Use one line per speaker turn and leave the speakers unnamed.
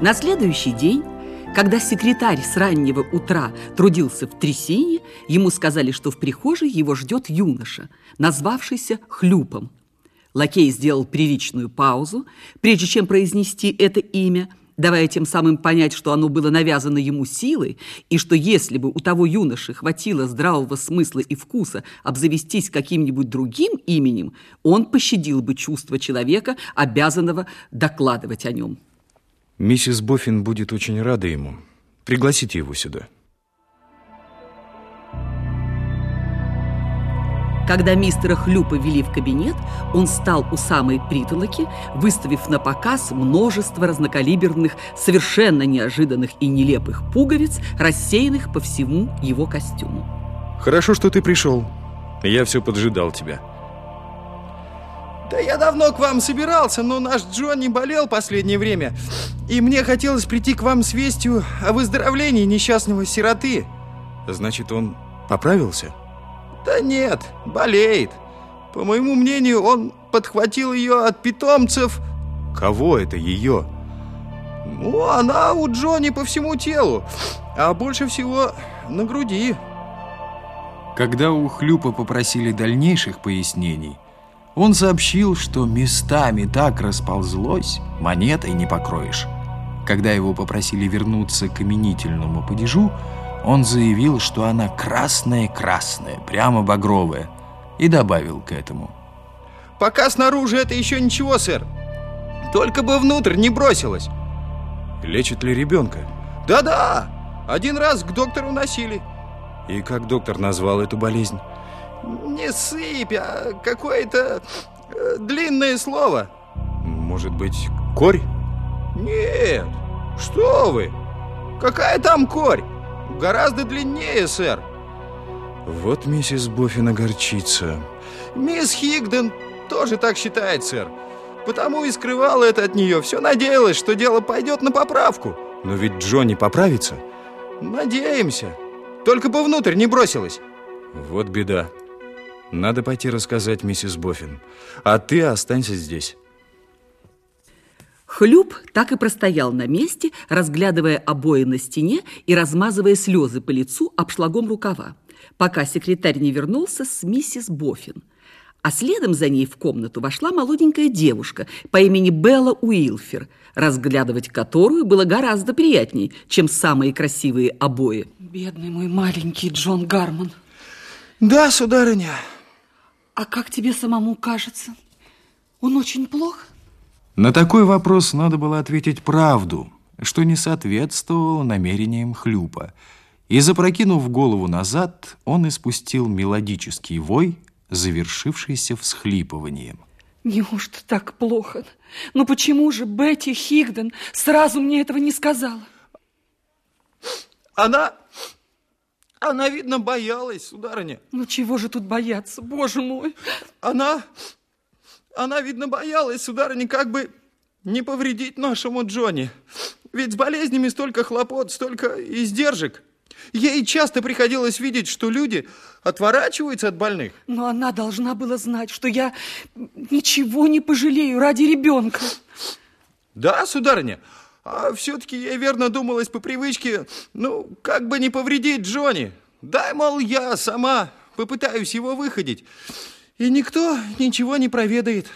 На следующий день, когда секретарь с раннего утра трудился в трясине, ему сказали, что в прихожей его ждет юноша, назвавшийся Хлюпом. Лакей сделал приличную паузу, прежде чем произнести это имя, давая тем самым понять, что оно было навязано ему силой, и что если бы у того юноши хватило здравого смысла и вкуса обзавестись каким-нибудь другим именем, он пощадил бы чувство человека, обязанного докладывать о нем.
Миссис Боффин будет очень рада ему. Пригласите его сюда.
Когда мистера Хлюпа вели в кабинет, он стал у самой притолоки, выставив на показ множество разнокалиберных, совершенно неожиданных и нелепых пуговиц, рассеянных по всему его костюму.
Хорошо, что ты пришел. Я все поджидал тебя.
Да я давно к вам собирался, но наш Джонни болел последнее время. И мне хотелось прийти к вам с вестью о выздоровлении несчастного сироты.
Значит, он поправился?
Да нет, болеет. По моему мнению, он подхватил ее от питомцев.
Кого это ее?
Ну, она у Джонни по всему телу, а больше всего на груди.
Когда у Хлюпа попросили дальнейших пояснений, он сообщил, что местами так расползлось, монетой не покроешь. Когда его попросили вернуться к именительному падежу, он заявил, что она красная-красная, прямо багровая, и добавил к этому.
Пока снаружи это еще ничего, сэр. Только бы внутрь не бросилась.
Лечит ли ребенка?
Да-да, один раз к доктору носили.
И как доктор назвал эту болезнь?
Не сыпь, а какое-то э, длинное слово.
Может быть, корь?
Нет, что вы? Какая там корь? Гораздо длиннее, сэр.
Вот миссис Боффин огорчится.
Мисс Хигден тоже так считает, сэр. Потому и скрывала это от нее. Все надеялась, что дело пойдет на поправку.
Но ведь Джонни поправится.
Надеемся. Только бы внутрь не бросилась.
Вот беда. Надо пойти рассказать миссис Боффин. А ты останься здесь.
Хлюп так и простоял на месте, разглядывая обои на стене и размазывая слезы по лицу обшлагом рукава, пока секретарь не вернулся с миссис Боффин. А следом за ней в комнату вошла молоденькая девушка по имени Белла Уилфер, разглядывать которую было гораздо приятней, чем самые красивые обои.
Бедный мой маленький Джон Гармон.
Да, сударыня.
А как тебе самому кажется? Он очень плох?
На такой вопрос надо было ответить правду, что не соответствовало намерениям Хлюпа. И, запрокинув голову назад, он испустил мелодический вой, завершившийся всхлипыванием.
Неужто так плохо? Но почему же Бетти Хигден сразу мне этого не сказала?
Она... Она, видно, боялась, сударыня.
Ну чего же тут бояться, боже мой?
Она... Она, видно, боялась, сударыня, как бы не повредить нашему Джонни. Ведь с болезнями столько хлопот, столько издержек. Ей часто приходилось видеть, что люди отворачиваются от больных.
Но она должна была знать, что я ничего не пожалею ради ребенка.
Да, сударыня, а все-таки ей верно думалось по привычке, ну, как бы не повредить Джонни. Дай, мол, я сама попытаюсь его выходить и никто ничего не проведает.